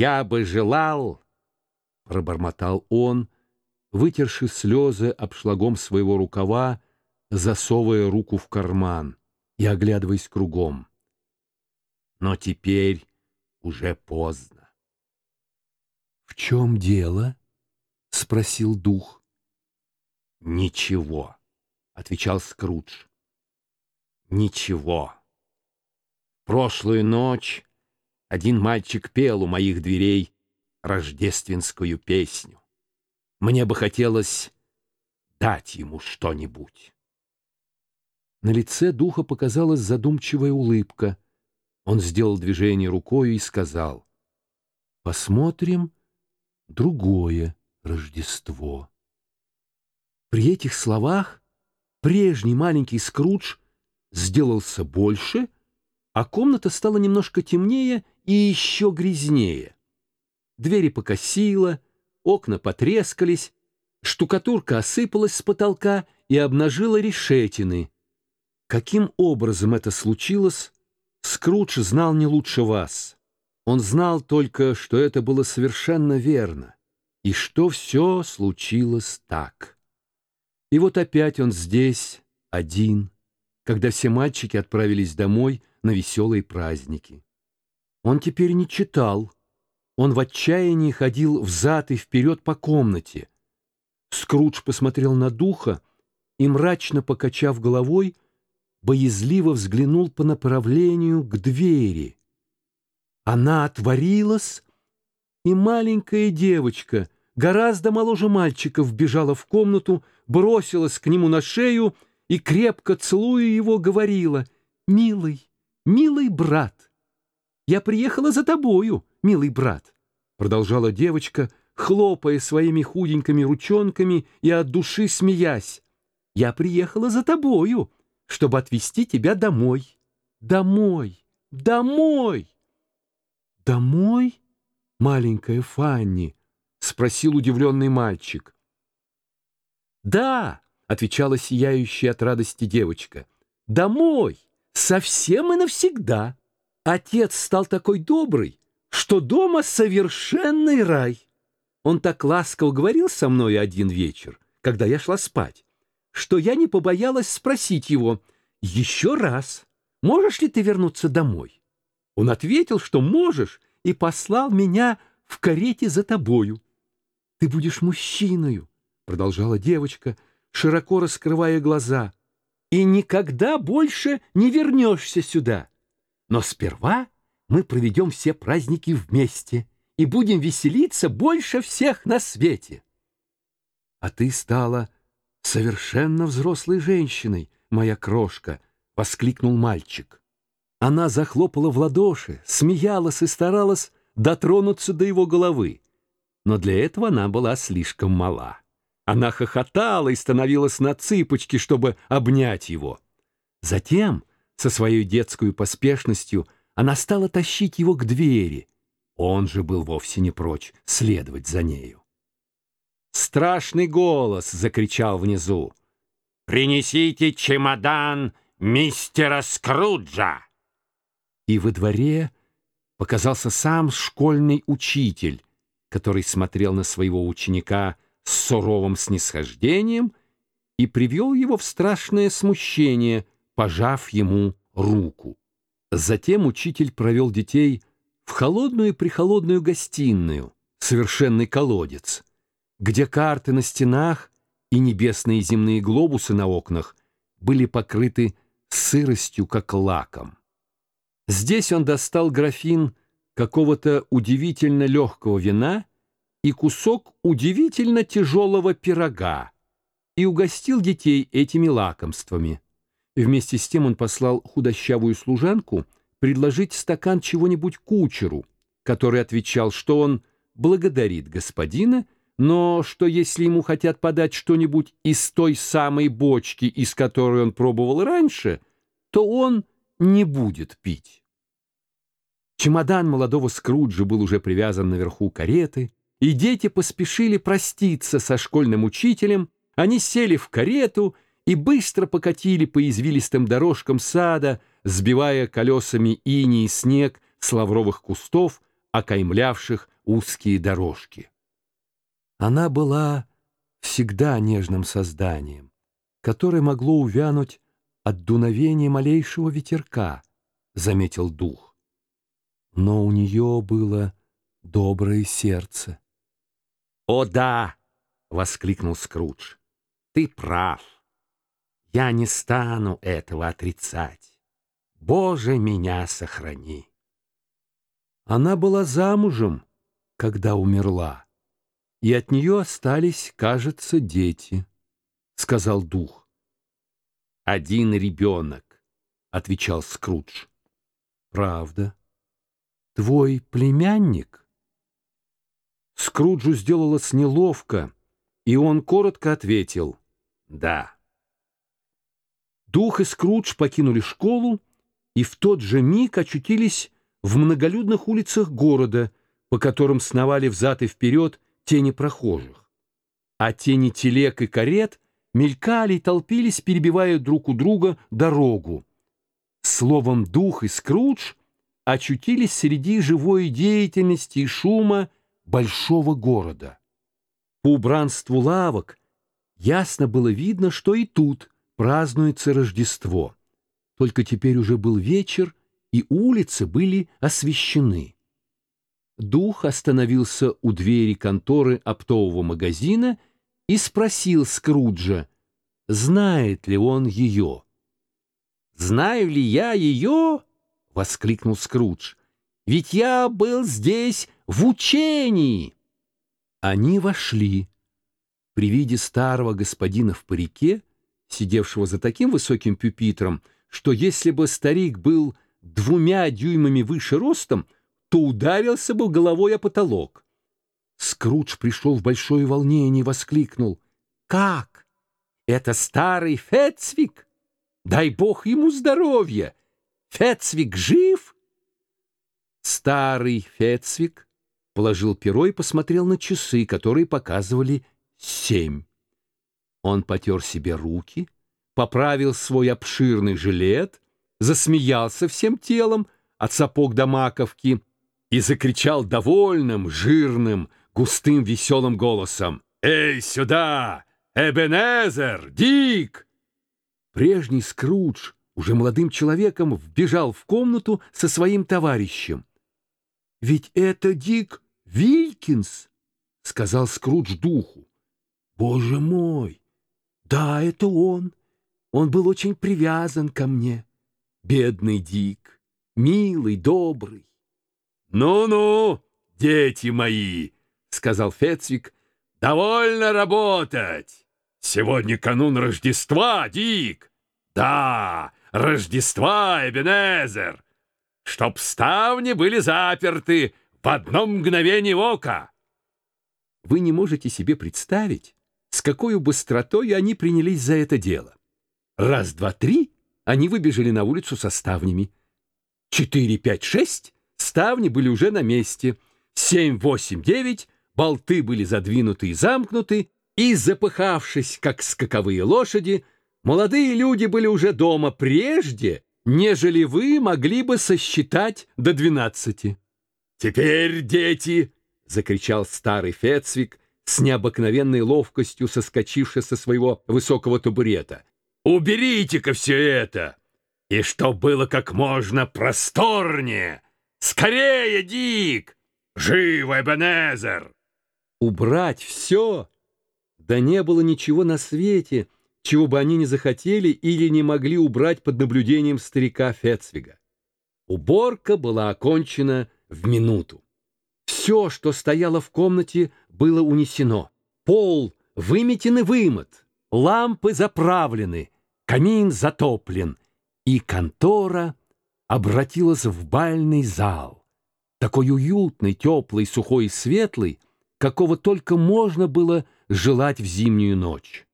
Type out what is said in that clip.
«Я бы желал», — пробормотал он, вытерши слезы обшлагом своего рукава, засовывая руку в карман и оглядываясь кругом. Но теперь уже поздно. — В чем дело? — спросил дух. — Ничего, — отвечал Скрудж. — Ничего. Прошлую ночь один мальчик пел у моих дверей рождественскую песню. Мне бы хотелось дать ему что-нибудь. На лице духа показалась задумчивая улыбка. Он сделал движение рукой и сказал, «Посмотрим другое Рождество». При этих словах прежний маленький Скрудж сделался больше, а комната стала немножко темнее и еще грязнее. Двери покосило, окна потрескались, штукатурка осыпалась с потолка и обнажила решетины — Каким образом это случилось, Скрудж знал не лучше вас. Он знал только, что это было совершенно верно, и что все случилось так. И вот опять он здесь, один, когда все мальчики отправились домой на веселые праздники. Он теперь не читал, он в отчаянии ходил взад и вперед по комнате. Скрудж посмотрел на духа и, мрачно покачав головой, боязливо взглянул по направлению к двери. Она отворилась, и маленькая девочка, гораздо моложе мальчика, вбежала в комнату, бросилась к нему на шею и, крепко целуя его, говорила, «Милый, милый брат, я приехала за тобою, милый брат», продолжала девочка, хлопая своими худенькими ручонками и от души смеясь. «Я приехала за тобою, чтобы отвезти тебя домой. Домой! Домой!» «Домой, маленькая Фанни?» — спросил удивленный мальчик. «Да!» — отвечала сияющая от радости девочка. «Домой! Совсем и навсегда! Отец стал такой добрый, что дома совершенный рай. Он так ласково говорил со мной один вечер, когда я шла спать что я не побоялась спросить его, «Еще раз, можешь ли ты вернуться домой?» Он ответил, что можешь, и послал меня в карете за тобою. «Ты будешь мужчиною», — продолжала девочка, широко раскрывая глаза, «и никогда больше не вернешься сюда. Но сперва мы проведем все праздники вместе и будем веселиться больше всех на свете». А ты стала совершенно взрослой женщиной, моя крошка!» — воскликнул мальчик. Она захлопала в ладоши, смеялась и старалась дотронуться до его головы. Но для этого она была слишком мала. Она хохотала и становилась на цыпочки, чтобы обнять его. Затем, со своей детской поспешностью, она стала тащить его к двери. Он же был вовсе не прочь следовать за нею. Страшный голос закричал внизу. «Принесите чемодан мистера Скруджа!» И во дворе показался сам школьный учитель, который смотрел на своего ученика с суровым снисхождением и привел его в страшное смущение, пожав ему руку. Затем учитель провел детей в холодную-прихолодную гостиную, совершенный колодец — где карты на стенах и небесные земные глобусы на окнах были покрыты сыростью, как лаком. Здесь он достал графин какого-то удивительно легкого вина и кусок удивительно тяжелого пирога и угостил детей этими лакомствами. Вместе с тем он послал худощавую служанку предложить стакан чего-нибудь кучеру, который отвечал, что он благодарит господина, но что если ему хотят подать что-нибудь из той самой бочки, из которой он пробовал раньше, то он не будет пить. Чемодан молодого Скруджа был уже привязан наверху кареты, и дети поспешили проститься со школьным учителем, они сели в карету и быстро покатили по извилистым дорожкам сада, сбивая колесами иней и снег с лавровых кустов, окаймлявших узкие дорожки. Она была всегда нежным созданием, которое могло увянуть от дуновения малейшего ветерка, — заметил дух. Но у нее было доброе сердце. — О да! — воскликнул Скрудж. — Ты прав. Я не стану этого отрицать. Боже, меня сохрани! Она была замужем, когда умерла, и от нее остались, кажется, дети, — сказал дух. — Один ребенок, — отвечал Скрудж. — Правда. Твой племянник? Скруджу сделалось неловко, и он коротко ответил «Да». Дух и Скрудж покинули школу и в тот же миг очутились в многолюдных улицах города, по которым сновали взад и вперед тени прохожих. А тени телег и карет мелькали и толпились, перебивая друг у друга дорогу. Словом, дух и Скрудж очутились среди живой деятельности и шума большого города. По убранству лавок ясно было видно, что и тут празднуется Рождество. Только теперь уже был вечер, и улицы были освещены. Дух остановился у двери конторы оптового магазина и спросил Скруджа, знает ли он ее. «Знаю ли я ее?» — воскликнул Скрудж. «Ведь я был здесь в учении!» Они вошли. При виде старого господина в парике, сидевшего за таким высоким пюпитром, что если бы старик был двумя дюймами выше ростом, то ударился бы головой о потолок. Скрудж пришел в большое волнение и воскликнул. «Как? Это старый Фетцвик? Дай бог ему здоровья! Фетцвик жив?» Старый Фетцвик положил перо и посмотрел на часы, которые показывали семь. Он потер себе руки, поправил свой обширный жилет, засмеялся всем телом от сапог до маковки и закричал довольным, жирным, густым, веселым голосом. «Эй, сюда! Эбенезер! Дик!» Прежний Скрудж, уже молодым человеком, вбежал в комнату со своим товарищем. «Ведь это Дик Вилькинс!» — сказал Скрудж духу. «Боже мой! Да, это он! Он был очень привязан ко мне!» бедный Дик, милый, добрый. «Ну-ну, дети мои!» — сказал Фецвик. «Довольно работать! Сегодня канун Рождества, Дик! Да, Рождества, Эбенезер! Чтоб ставни были заперты в одно мгновение ока!» Вы не можете себе представить, с какой быстротой они принялись за это дело. Раз, два, три — они выбежали на улицу со ставнями. Четыре, пять, шесть ставни были уже на месте. Семь, восемь, девять болты были задвинуты и замкнуты, и, запыхавшись, как скаковые лошади, молодые люди были уже дома прежде, нежели вы могли бы сосчитать до двенадцати. «Теперь, дети!» — закричал старый Фецвик, с необыкновенной ловкостью соскочивший со своего высокого табурета. Уберите-ка все это! И чтоб было как можно просторнее! Скорее, Дик! Живо, Эбенезер!» Убрать все? Да не было ничего на свете, чего бы они не захотели или не могли убрать под наблюдением старика Фецвига. Уборка была окончена в минуту. Все, что стояло в комнате, было унесено. Пол выметен и вымыт, лампы заправлены, камин затоплен, и контора обратилась в бальный зал, такой уютный, теплый, сухой и светлый, какого только можно было желать в зимнюю ночь.